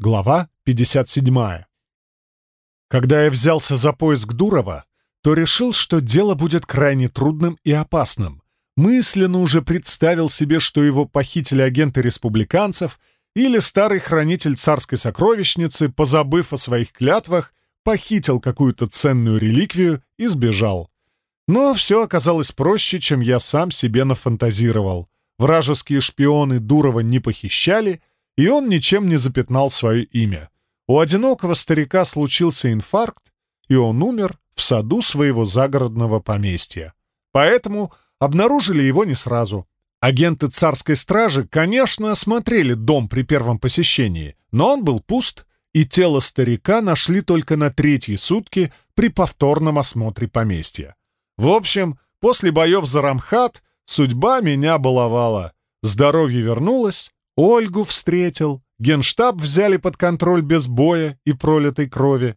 Глава 57. Когда я взялся за поиск Дурова, то решил, что дело будет крайне трудным и опасным. Мысленно уже представил себе, что его похитили агенты республиканцев или старый хранитель царской сокровищницы, позабыв о своих клятвах, похитил какую-то ценную реликвию и сбежал. Но все оказалось проще, чем я сам себе нафантазировал. Вражеские шпионы Дурова не похищали, и он ничем не запятнал свое имя. У одинокого старика случился инфаркт, и он умер в саду своего загородного поместья. Поэтому обнаружили его не сразу. Агенты царской стражи, конечно, осмотрели дом при первом посещении, но он был пуст, и тело старика нашли только на третьи сутки при повторном осмотре поместья. В общем, после боев за Рамхат судьба меня баловала. Здоровье вернулось, Ольгу встретил, генштаб взяли под контроль без боя и пролитой крови.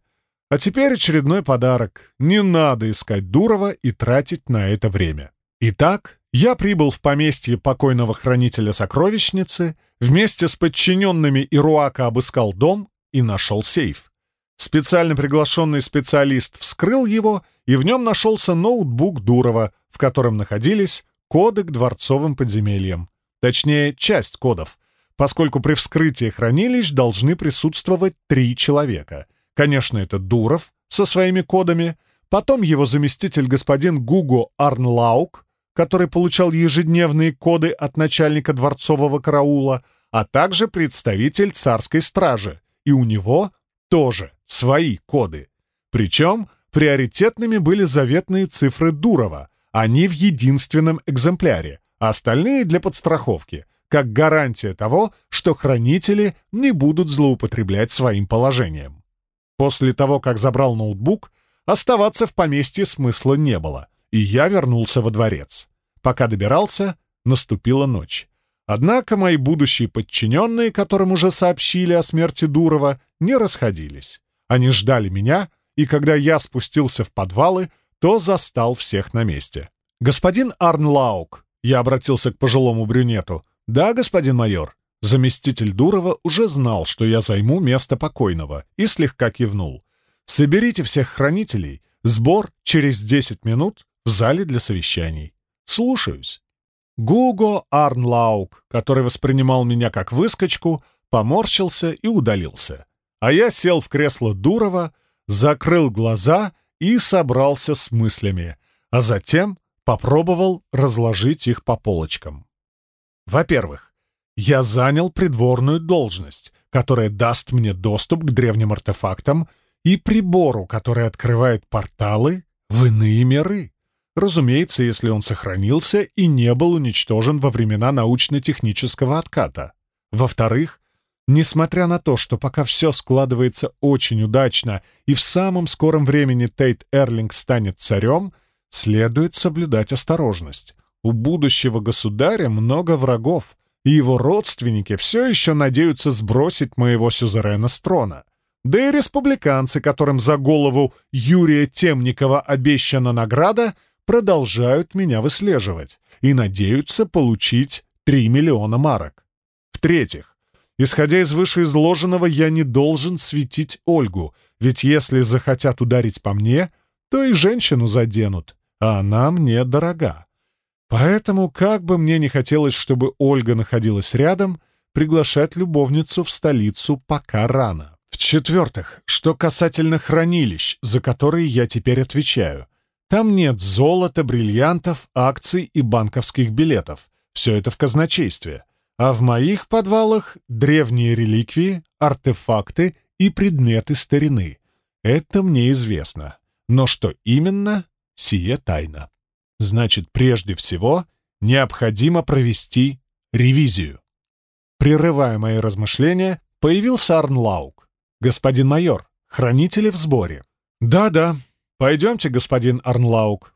А теперь очередной подарок. Не надо искать Дурова и тратить на это время. Итак, я прибыл в поместье покойного хранителя сокровищницы, вместе с подчиненными Ируака обыскал дом и нашел сейф. Специально приглашенный специалист вскрыл его, и в нем нашелся ноутбук Дурова, в котором находились коды к дворцовым подземельям. Точнее, часть кодов, поскольку при вскрытии хранилищ должны присутствовать три человека — Конечно, это Дуров со своими кодами, потом его заместитель господин Гуго Арнлаук, который получал ежедневные коды от начальника дворцового караула, а также представитель царской стражи, и у него тоже свои коды. Причем приоритетными были заветные цифры Дурова, они в единственном экземпляре, а остальные для подстраховки, как гарантия того, что хранители не будут злоупотреблять своим положением. После того, как забрал ноутбук, оставаться в поместье смысла не было, и я вернулся во дворец. Пока добирался, наступила ночь. Однако мои будущие подчиненные, которым уже сообщили о смерти Дурова, не расходились. Они ждали меня, и когда я спустился в подвалы, то застал всех на месте. «Господин Арнлаук», — я обратился к пожилому брюнету, — «да, господин майор». Заместитель Дурова уже знал, что я займу место покойного, и слегка кивнул. «Соберите всех хранителей. Сбор через 10 минут в зале для совещаний. Слушаюсь». Гуго Арнлаук, который воспринимал меня как выскочку, поморщился и удалился. А я сел в кресло Дурова, закрыл глаза и собрался с мыслями, а затем попробовал разложить их по полочкам. Во-первых, я занял придворную должность, которая даст мне доступ к древним артефактам и прибору, который открывает порталы в иные миры. Разумеется, если он сохранился и не был уничтожен во времена научно-технического отката. Во-вторых, несмотря на то, что пока все складывается очень удачно и в самом скором времени Тейт Эрлинг станет царем, следует соблюдать осторожность. У будущего государя много врагов, и его родственники все еще надеются сбросить моего сюзерена с трона. Да и республиканцы, которым за голову Юрия Темникова обещана награда, продолжают меня выслеживать и надеются получить 3 миллиона марок. В-третьих, исходя из вышеизложенного, я не должен светить Ольгу, ведь если захотят ударить по мне, то и женщину заденут, а она мне дорога. Поэтому, как бы мне не хотелось, чтобы Ольга находилась рядом, приглашать любовницу в столицу пока рано. В-четвертых, что касательно хранилищ, за которые я теперь отвечаю. Там нет золота, бриллиантов, акций и банковских билетов. Все это в казначействе. А в моих подвалах древние реликвии, артефакты и предметы старины. Это мне известно. Но что именно, сие тайна. Значит, прежде всего, необходимо провести ревизию. Прерывая мои размышления, появился Арнлаук. «Господин майор, хранители в сборе». «Да-да, пойдемте, господин Арнлаук».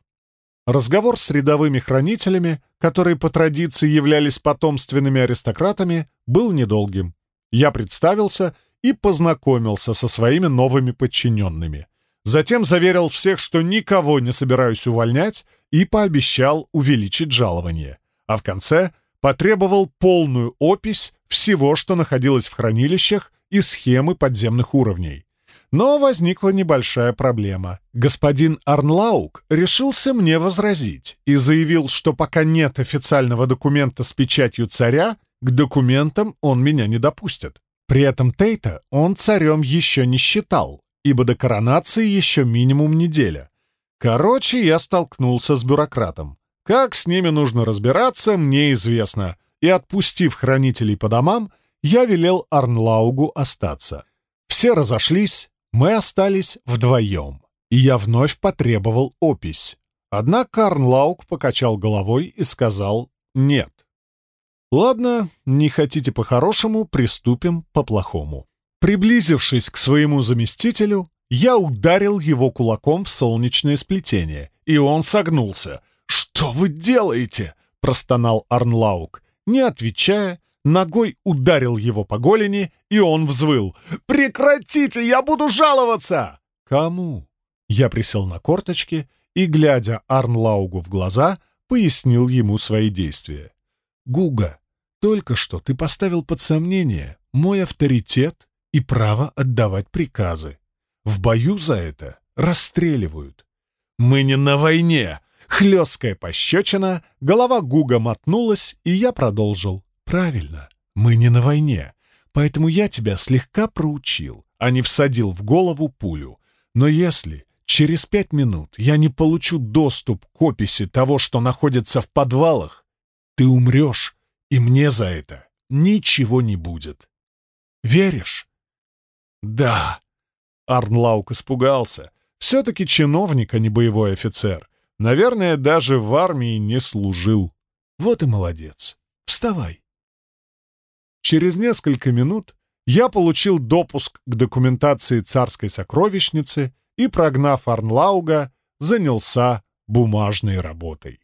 Разговор с рядовыми хранителями, которые по традиции являлись потомственными аристократами, был недолгим. Я представился и познакомился со своими новыми подчиненными. Затем заверил всех, что никого не собираюсь увольнять, и пообещал увеличить жалование. А в конце потребовал полную опись всего, что находилось в хранилищах и схемы подземных уровней. Но возникла небольшая проблема. Господин Арнлаук решился мне возразить и заявил, что пока нет официального документа с печатью царя, к документам он меня не допустит. При этом Тейта он царем еще не считал, ибо до коронации еще минимум неделя. Короче, я столкнулся с бюрократом. Как с ними нужно разбираться, мне известно, и, отпустив хранителей по домам, я велел Арнлаугу остаться. Все разошлись, мы остались вдвоем, и я вновь потребовал опись. Однако Арнлауг покачал головой и сказал «нет». «Ладно, не хотите по-хорошему, приступим по-плохому». Приблизившись к своему заместителю, я ударил его кулаком в солнечное сплетение, и он согнулся. «Что вы делаете?» — простонал Арнлаук. Не отвечая, ногой ударил его по голени, и он взвыл. «Прекратите, я буду жаловаться!» «Кому?» Я присел на корточки и, глядя Арнлаугу в глаза, пояснил ему свои действия. «Гуга, только что ты поставил под сомнение мой авторитет и право отдавать приказы. В бою за это расстреливают. Мы не на войне!» Хлесткая пощечина, голова Гуга мотнулась, и я продолжил. «Правильно, мы не на войне, поэтому я тебя слегка проучил, а не всадил в голову пулю. Но если через пять минут я не получу доступ к описи того, что находится в подвалах, ты умрешь, и мне за это ничего не будет. Веришь?» «Да». Арнлаук испугался. Все-таки чиновник, а не боевой офицер. Наверное, даже в армии не служил. Вот и молодец. Вставай. Через несколько минут я получил допуск к документации царской сокровищницы и, прогнав Арнлауга, занялся бумажной работой.